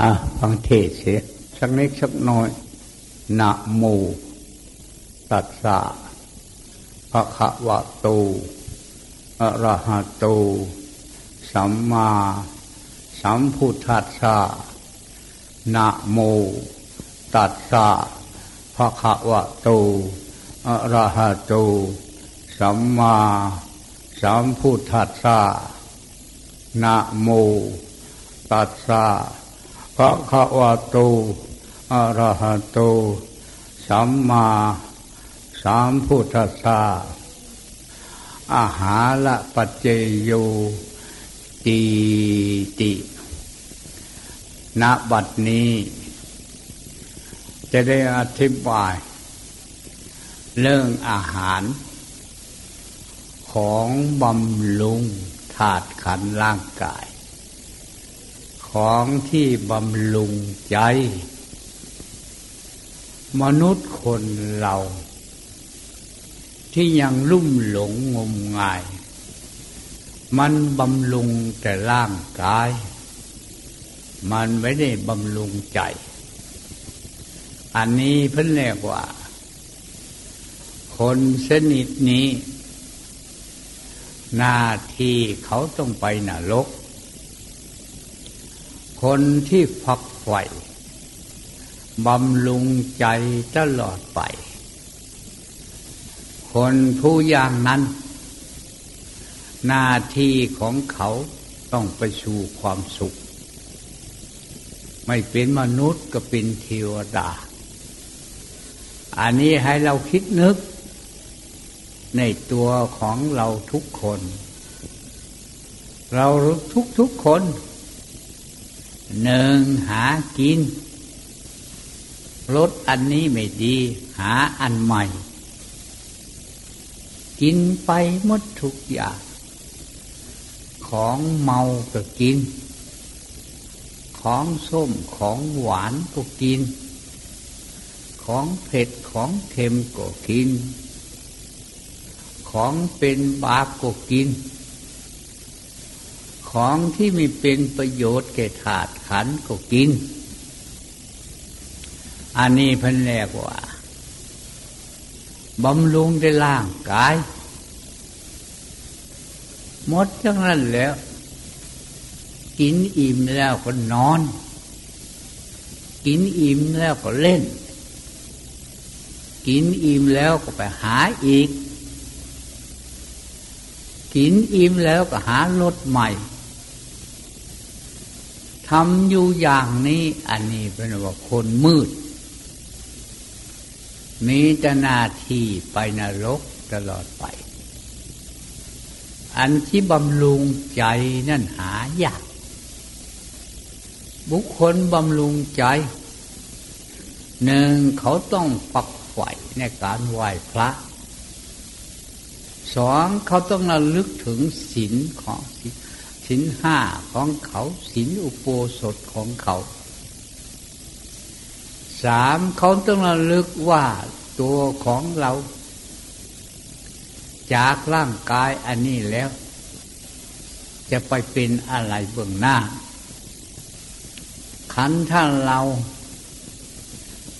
อะฟังเทศเสียสักนิดสักน้อยนะโมตัสสะภะคะวะโตอะระหะโต สัมมาสัมพุทธัสสะนะโมตัสสะภะคะวะโตอะระหะโต สัมมาสัมพุทธัสสะนะโมตัสสะ พระคะวะโตอะระหะโตสัมมาสัมพุทธัสสะอาหาละปัจเจโยตีติณบัดนี้ จะได้อธิบาย เรื่องอาหาร ของบำรุงธาตุขันร่างกาย ของที่บำรุงใจ มนุษย์คนเรา ที่ยังลุ่มหลงงมงาย มันบำรุงแต่ร่างกาย มันไม่ได้บำรุงใจ อันนี้เพิ่นเรียกว่า คนสนิทนี้ หน้าที่เขาต้องไปนรก คนที่ฝักใฝ่บำรุงใจตลอดไป คนผู้อย่างนั้น หน้าที่ของเขาต้องไปสู่ความสุข ไม่เป็นมนุษย์ก็เป็นเทวดา อันนี้ให้เราคิดนึก ในตัวของเราทุกคน เราทุกทุกคน หนึ่งหากินรถอันนี้ไม่ดี หาอันใหม่ กินไปหมดทุกอย่าง ของเมาก็กิน ของส้มของหวานก็กิน ของเผ็ดของเค็มก็กิน ของเป็นบาปก็กิน ของที่มีเป็นประโยชน์แก่ถาดขันก็กิน อันนี้พิ่นเรียกว่าบำรุงในร่างกายหมดจังนั้นแล้ว กินอิ่มแล้วก็นอน กินอิ่มแล้วก็เล่น กินอิ่มแล้วก็ไปหาอีก กินอิ่มแล้วก็หารถใหม่ ทำอยู่อย่างนี้อันนี้เป็นว่าคนมืด มีแต่หน้าที่ไปนรกตลอดไป อันที่บำรุงใจนั่นหายาก บุคคลบำรุงใจ หนึ่งเขาต้องปักไฟในการไหว้พระสองเขาต้องระลึกถึงศีลของศีล สินห้าของเขาศีลอุโบสถของเขาสามเขาต้องระลึกว่าตัวของเรา จากร่างกายอันนี้แล้ว จะไปเป็นอะไรเบื้องหน้า ขันท่านเรา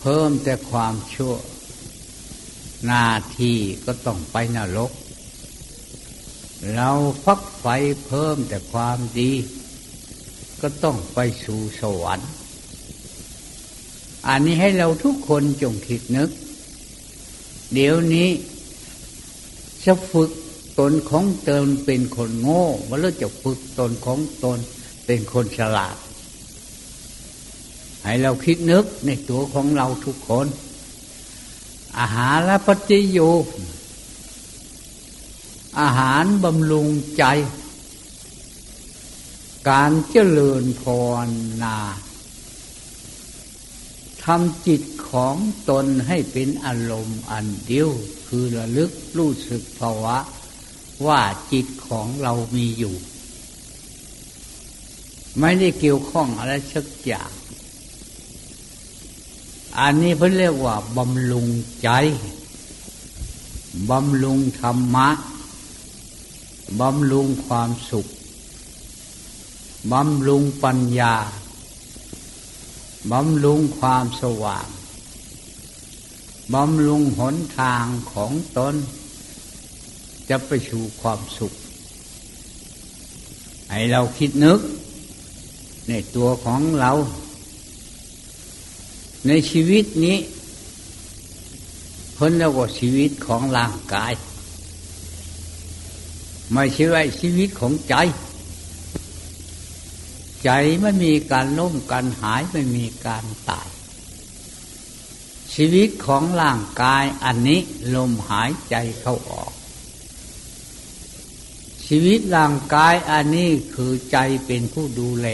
เพิ่มแต่ความชั่ว หน้าที่ก็ต้องไปนรก เราฟักไฟเพิ่มแต่ความดี ก็ต้องไปสู่สวรรค์อันนี้ให้เราทุกคนจงคิดนึก เดี๋ยวนี้จะฝึกตนของตนเป็นคนโง่ว่าเราจะฝึกตนของตนเป็นคนฉลาด ให้เราคิดนึกในตัวของเราทุกคน อาหารและปฏิโย อาหารบำรุงใจ การเจริญพรนาทำจิตของตนให้เป็นอารมณ์อันเดียว คือระลึกรู้สึกภาวะ ว่าจิตของเรามีอยู่ ไม่ได้เกี่ยวข้องอะไรสักอย่างอันนี้เพิ่นเรียกว่าบำรุงใจ บำรุงธรรมะ บำรุงความสุข บำรุงปัญญา บำรุงความสว่าง บำรุงหนทางของตน จะไปสู่ความสุข ให้เราคิดนึก ในตัวของเรา ในชีวิตนี้พ้นแล้วก็ชีวิตของร่างกาย ไม่ใช่ว่าชีวิตของใจ ใจไม่มีการล้มการหายไม่มีการตาย ชีวิตของร่างกายอันนี้ลมหายใจเข้าออก ชีวิตร่างกายอันนี้คือใจเป็นผู้ดูแล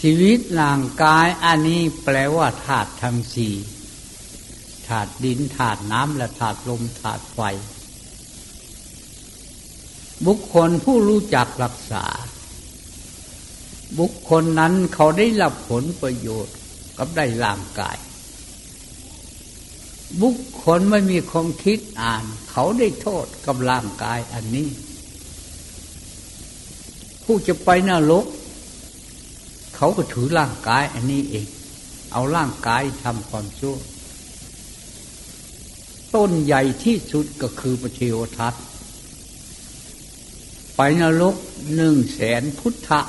ชีวิตร่างกายอันนี้แปลว่าธาตุทั้งสี่ธาตุดินธาตุน้ำและธาตุลมธาตุไฟ บุคคลผู้รู้จักรักษา บุคคลนั้นเขาได้รับผลประโยชน์กับได้ร่างกาย บุคคลไม่มีความคิดอ่าน เขาได้โทษกับร่างกายอันนี้ ผู้จะไปนรกเขาก็ถือร่างกายอันนี้เอง เอาร่างกายทำความชั่ว ต้นใหญ่ที่สุดก็คือพระเทวทัตไป นรกหนึ่งแสนพุทธะ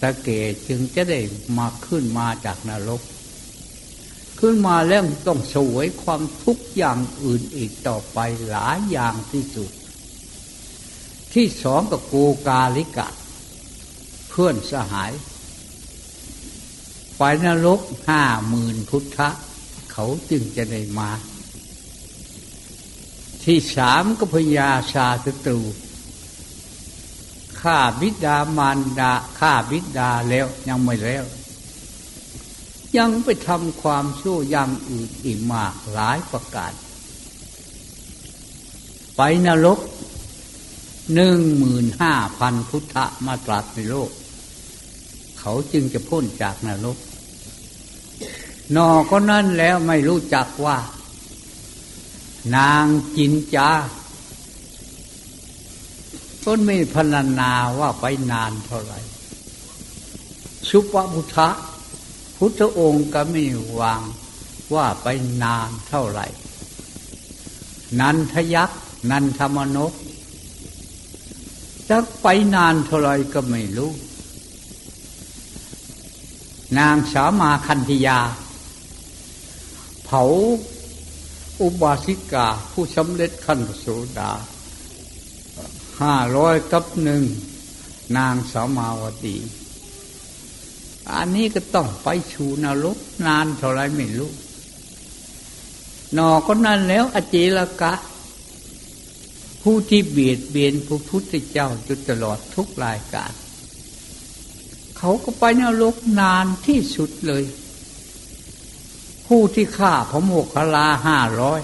ตะเกจึงจะได้มาขึ้นมาจากนรก ขึ้นมาแล้วต้องสวยความทุกข์อย่างอื่นอีกต่อไปหลายอย่างที่สุด ที่สองกับโกกาลิกะ เพื่อนสหาย ไปนรกห้าหมื่นพุทธะ เขาจึงจะได้มา ที่สามก็พญาชาตตรู ฆ่าบิดามารดาฆ่าบิดาแล้วยังไม่แล้ว ยังไปทำความชั่วยังอื่นอีกมากหลายประการ ไปนรกหนึ่งหมื่นห้าพันพุทธมาตรัสในโลก เขาจึงจะพ้นจากนรกนอก็นั่นแล้วไม่รู้จักว่า นางจินจา ก็ไม่พรรณนาว่าไปนานเท่าไหร่สุปพุทธะพุทธองค์ก็ไม่วางว่าไปนานเท่าไหร่ นันทยักษ์นันธรรมนกจะไปนานเท่าไรก็ไม่รู้ นางสามาคันธยา เผาอุบาสิกาผู้สำเร็จขั้นโสดา ห้าร้อยกับหนึ่งนางสามาวตี อันนี้ก็ต้องไปชูนรกนานเท่าไรไม่รู้นอก็นั่นแล้วอเจลกะ ผู้ที่เบียดเบียนพระพุทธเจ้าจนตลอดทุกรายการ เขาก็ไปนรกนานที่สุดเลย ผู้ที่ฆ่าพระโมคคัลลาห้าร้อย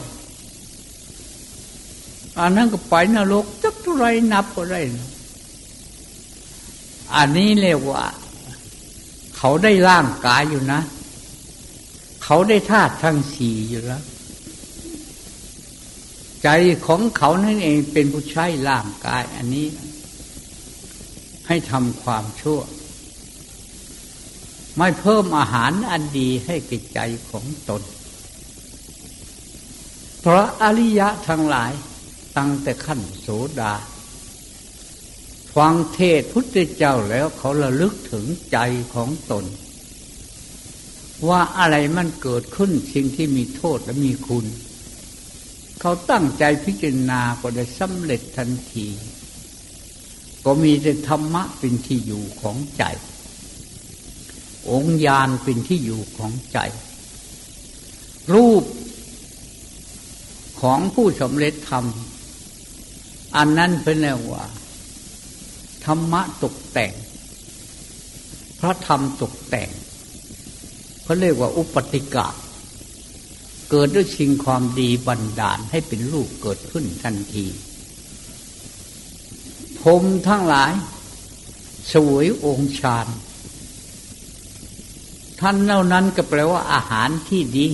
อันนั้นก็ไปนรก ท่าไรนับก็ได้ อันนี้เรียกว่า เขาได้ร่างกายอยู่นะ เขาได้ธาตุทั้งสี่อยู่แล้ว ใจของเขานั่นเองเป็นผู้ใช้ร่างกาย อันนี้ ให้ทำความชั่ว ไม่เพิ่มอาหารอันดีให้กิจใจของตน เพราะอริยะทั้งหลาย ตั้งแต่ขั้นโสดา ฟังเทศพุทธเจ้าแล้วเขาระลึกถึงใจของตน ว่าอะไรมันเกิดขึ้นสิ่งที่มีโทษและมีคุณ เขาตั้งใจพิจารณาก็ได้สำเร็จทันที ก็มีแต่ธรรมะเป็นที่อยู่ของใจ องค์ญาณเป็นที่อยู่ของใจ รูปของผู้สำเร็จธรรม อันนั้นเป็นแนวว่า ธรรมะตกแต่ง พระธรรมตกแต่งเขาเรียกว่าอุปติกะ เกิดด้วยชิงความดีบันดาลให้เป็นลูกเกิดขึ้นทันทีพรมทั้งหลาย สวยองค์ฌานท่านเหล่านั้นก็แปลว่าอาหารที่ดี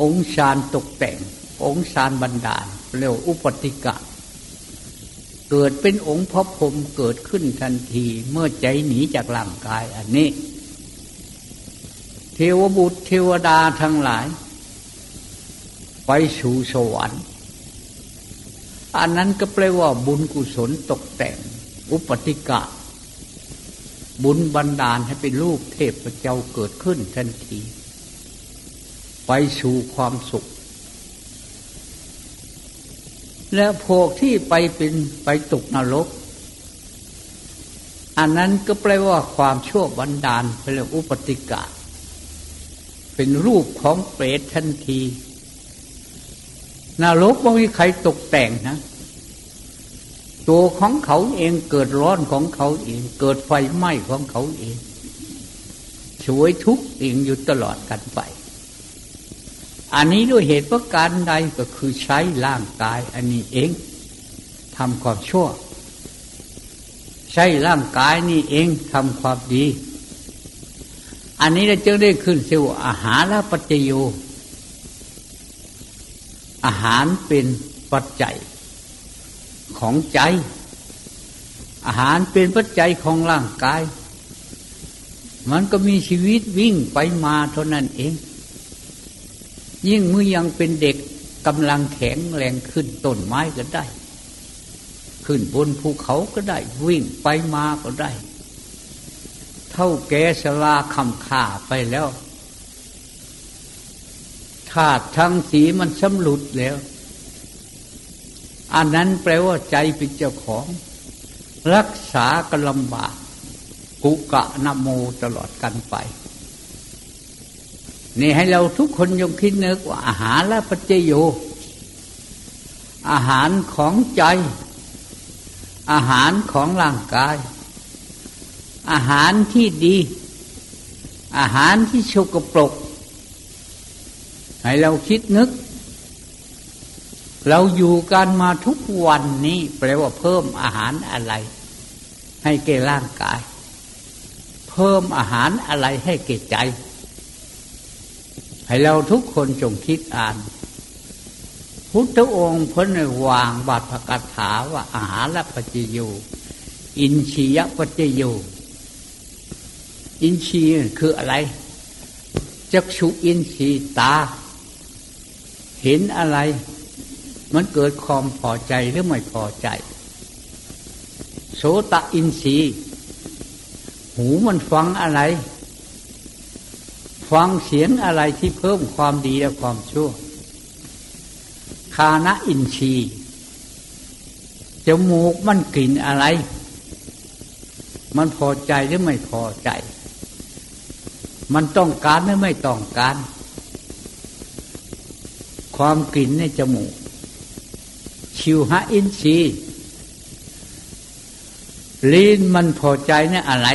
องค์ฌานตกแต่ง องค์ฌานบันดาล เรียกอุปติกะ เกิดเป็นองค์พระพรหมเกิดขึ้นทันทีเมื่อใจหนีจากร่างกายอันนี้ เทวบุตรเทวดาทั้งหลาย ไปสู่สวรรค์อันนั้นก็แปลว่าบุญกุศลตกแต่ง อุปติกะ บุญบันดาลให้เป็นลูกเทพเจ้าเกิดขึ้นทันที ไปสู่ความสุข และพวกที่ไปเป็นไปตกนรก อันนั้นก็แปลว่าความชั่วบันดาลไปเรียกอุปติกะ เป็นรูปของเปรตทันทีนรกไม่มีใครตกแต่งนะ ตัวของเขาเองเกิดร้อนของเขาเอง เกิดไฟไหม้ของเขาเอง ช่วยทุกข์เองอยู่ตลอดกันไป อันนี้ด้วยเหตุประการใดก็คือใช้ร่างกายอันนี้เองทำความชั่ว ใช้ร่างกายนี่เองทำความดี อันนี้เราจึงได้ขึ้นเสียว่อาหารและปัจจโย อาหารเป็นปัจจัยของใจ อาหารเป็นปัจจัยของร่างกาย มันก็มีชีวิตวิ่งไปมาเท่านั้นเอง ยิ่งเมื่อยังเป็นเด็กกำลังแข็งแรงขึ้นต้นไม้ก็ได้ ขึ้นบนภูเขาก็ได้ วิ่งไปมาก็ได้ เท่าแกสลาคำข่าไปแล้วธาตุทั้งสีมันสำลุดแล้ว อันนั้นแปลว่าใจเป็นเจ้าของ รักษาก็ลำบาก กุกะนโมตลอดกันไป นี่ให้เราทุกคนยงคิดนึกว่าอาหารและปัจเจโย อาหารของใจ อาหารของร่างกาย อาหารที่ดี อาหารที่ชกปรกให้เราคิดนึก เราอยู่กันมาทุกวันนี้แปลว่าเพิ่มอาหารอะไร ให้แก่ร่างกาย เพิ่มอาหารอะไรให้แก่ใจ ให้เราทุกคนจงคิดอ่าน พุทธองค์พ้นวางบาทพกถาว่าอาหารและปัจจโยอินชียปัจจโยอินชีคืออะไร จักษุอินชีตา เห็นอะไร มันเกิดความพอใจหรือไม่พอใจ โสตอินทรีหูมันฟังอะไร ฟังเสียงอะไรที่เพิ่มความดีและความชั่ว คานะอินทรีย์จมูกมันกลิ่นอะไร มันพอใจหรือไม่พอใจ มันต้องการหรือไม่ต้องการ ความกลิ่นในจมูก ชิวหาอินทรีย์ลิ้นมันพอใจเนี่ยอะไร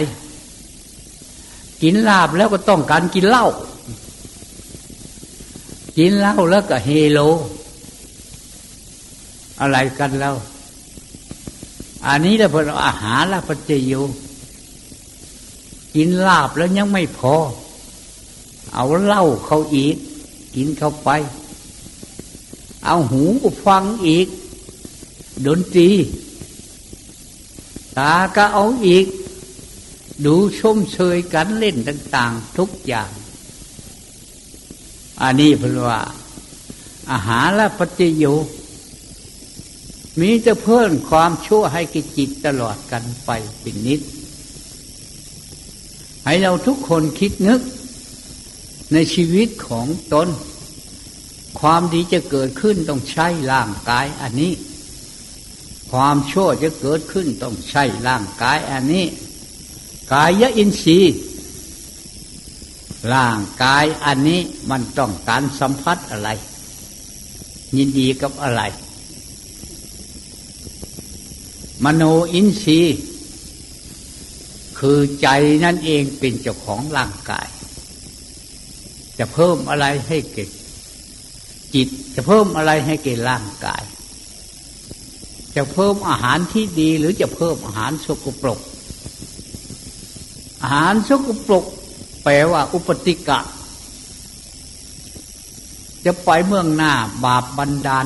กินลาบแล้วก็ต้องการกินเหล้ากินเหล้าแล้วก็เฮโล อะไรกันแล้วอันนี้เราเป็นอาหารละปัจเจโยกินลาบแล้วยังไม่พอ เอาเหล้าเขาอีก กินเข้าไป เอาหูฟังอีก ดนตรีตาก็เอาอีก ดูชมเชยกันเล่นต่าง ๆ ทุกอย่าง อันนี้เพราะว่า อาหารและปฏิโยมีจะเพิ่มความชั่วให้กิจิตตลอดกันไปเป็นนิด ให้เราทุกคนคิดนึก ในชีวิตของตน ความดีจะเกิดขึ้นต้องใช้ร่างกายอันนี้ ความชั่วจะเกิดขึ้นต้องใช้ร่างกายอันนี้ กายอินทรีย์ร่างกายอันนี้มันต้องการสัมผัสอะไร ยินดีกับอะไร มโนอินทรีย์ คือใจนั่นเองเป็นเจ้าของร่างกาย จะเพิ่มอะไรให้เกิดจิตจะเพิ่มอะไรให้แก่ร่างกาย จะเพิ่มอาหารที่ดีหรือจะเพิ่มอาหารสกปรก อาหารสกปรกแปลว่าอุปติกะ จะไปเมืองหน้าบาปบันดาล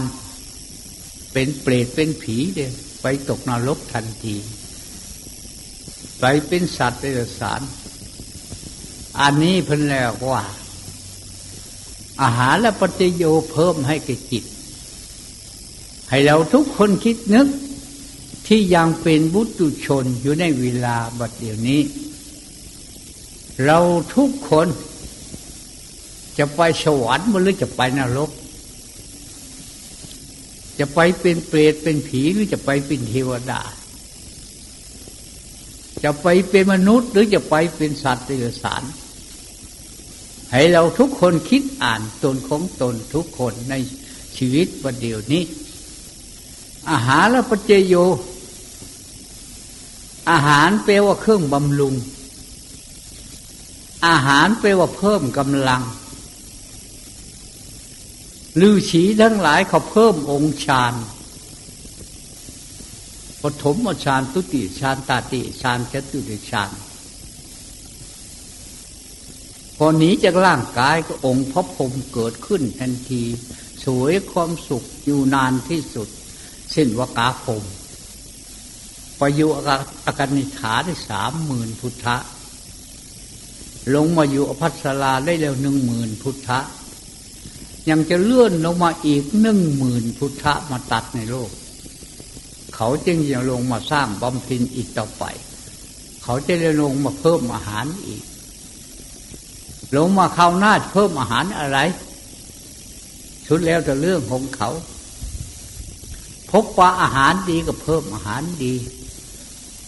เป็นเปรตเป็นผีเดียไปไปตกนรกทันที ไปเป็นสัตว์เดรัจฉานอันนี้เพิ่นแล้วว่า อาหารและปฏิโยเพิ่มให้แก่จิต ให้เราทุกคนคิดนึกที่ยังเป็นบุตุชนอยู่ในเวลาบัดเดี๋ยวนี้ เราทุกคนจะไปสวรรค์หรือจะไปนรก จะไปเป็นเปรตเป็นผีหรือจะไปเป็นเทวดา จะไปเป็นมนุษย์หรือจะไปเป็นสัตว์เดรัจฉานให้เราทุกคนคิดอ่านตนของตนทุกคนในชีวิตวันเดี๋ยวนี้ อาหารและปัจเจโย อาหารแปลว่าเครื่องบำรุง อาหารแปลว่าเพิ่มกำลังลือฉีทั้งหลายเขาเพิ่มองค์ฌานปฐมฌานตุติฌานตาติฌานจตุติฌานพอหนีจากร่างกายก็องค์พระพรมเกิดขึ้นทันที สวยความสุขอยู่นานที่สุด สิ้นวากาพรมประยุอาการนิฐาได้สามหมื่นพุทธะ ลงมาอยู่อภัสราได้แล้วหนึ่งหมื่นพุทธะ ยังจะเลื่อนลงมาอีกหนึ่งหมื่นพุทธะมาตัดในโลก เขาจึงจะลงมาสร้างบำเพ็ญอีกต่อไป เขาจะได้ลงมาเพิ่มอาหารอีก ลงมาเข้าหน้าเพิ่มอาหารอะไร ชุดแล้วแต่เรื่องของเขา พบว่าอาหารดีก็เพิ่มอาหารดี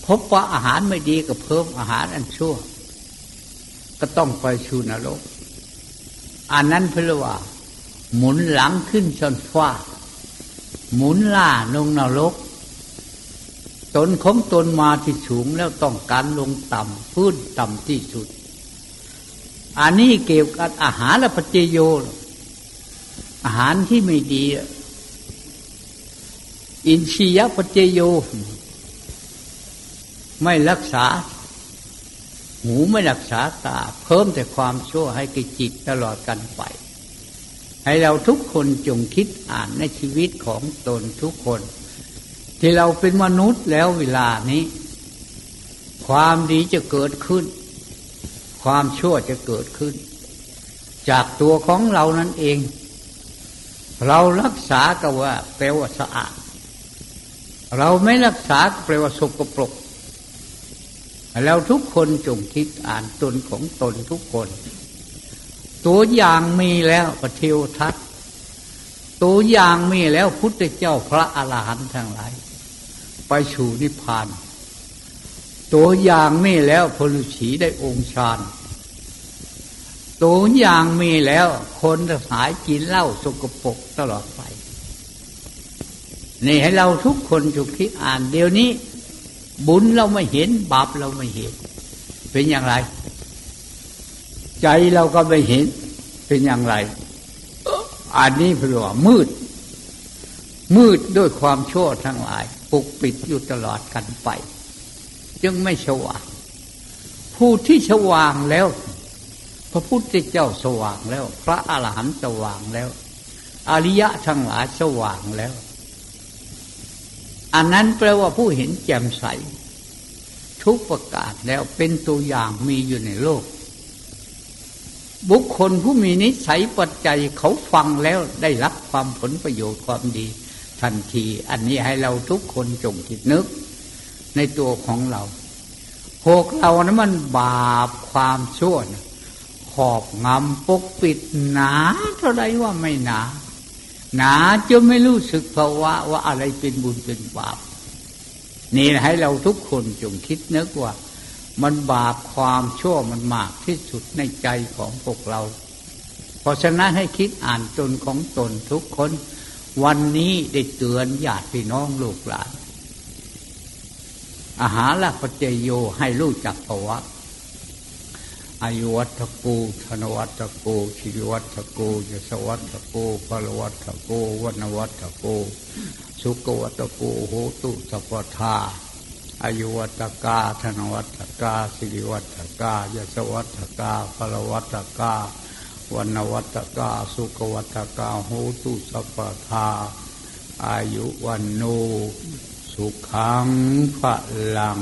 พบว่าอาหารไม่ดีก็เพิ่มอาหารอันชั่ว ก็ต้องไปชูนรก อันนั้นเพื่อว่า หมุนหลังขึ้นชนฟ้า หมุนล่าลงนรก ตนของตนมาที่สูงแล้วต้องการลงต่ำพื้นต่ำที่สุด อันนี้เกี่ยวกับอาหารและปัจเจโย อาหารที่ไม่ดี อินทรียปัจเจโย ไม่รักษา หูไม่รักษาตา เพิ่มแต่ความชั่วให้กิจิตตลอดกันไป ให้เราทุกคนจงคิดอ่านในชีวิตของตนทุกคน ที่เราเป็นมนุษย์แล้วเวลานี้ ความดีจะเกิดขึ้น ความชั่วจะเกิดขึ้น จากตัวของเรานั่นเอง เรารักษาก็ว่าแปลว่าสะอาด เราไม่รักษาแปลว่าสกปรก เราทุกคนจงคิดอ่านตนของตนทุกคน ตัวอย่างมีแล้วปะเทวทัตตัวอย่างมีแล้วพุทธเจ้าพระอาหารหันต์ทั้งหลาย ไปสู่นิพพาน ตัวอย่างมีแล้วพลุชีได้องค์ฌานตัวอย่างมีแล้วคนสายกินเหล้าสกปรกตลอดไป นี่ให้เราทุกคนจุคิดอ่านเดี๋ยวนี้ บุญเราไม่เห็น บาปเราไม่เห็น เป็นอย่างไร ใจเราก็ไม่เห็น เป็นอย่างไรอันนี้เพื่อว่ามืด มืดด้วยความชั่วทั้งหลายปกปิดอยู่ตลอดกันไป จึงไม่สว่าง ผู้ที่สว่างแล้ว พระพุทธเจ้าสว่างแล้ว พระอาหารหันต์สว่างแล้ว อริยะทั้งหลายสว่างแล้ว อันนั้นแปลว่าผู้เห็นแจ่มใส ทุกประกาศแล้วเป็นตัวอย่างมีอยู่ในโลก บุคคลผู้มีนิสัยปัจจัยเขาฟังแล้วได้รับความผลประโยชน์ความดี ทันที อันนี้ให้เราทุกคนจงคิดนึก ในตัวของเราพวกเรานะมันบาปความชั่วนะขอบงำปกปิดหนาเท่าไรว่าไม่หนา หนาจะไม่รู้สึกภาวะว่าอะไรเป็นบุญเป็นบาป นี่ให้เราทุกคนจงคิดนึกว่า มันบาปความชั่วมันมากที่สุดในใจของพวกเรา เพราะฉะนั้นให้คิดอ่านตนของตนทุกคน วันนี้ได้เตือนญาติพี่น้องลูกหลานอาหารละปัจเจโยให้รู้จักประวัติ อายุวัตโกธนวัตโกชีวัตโกยศวัตโกพลวัตโกวนวัตโกสุกวัตโกโหตุสัพทาอายุวัตกาธนวัตกาสิริวัตกายศวัตกาพลวัตกาวันวัตกาสุกวัตกาโหตุสัพทาอายุวันโนสุขังพลัง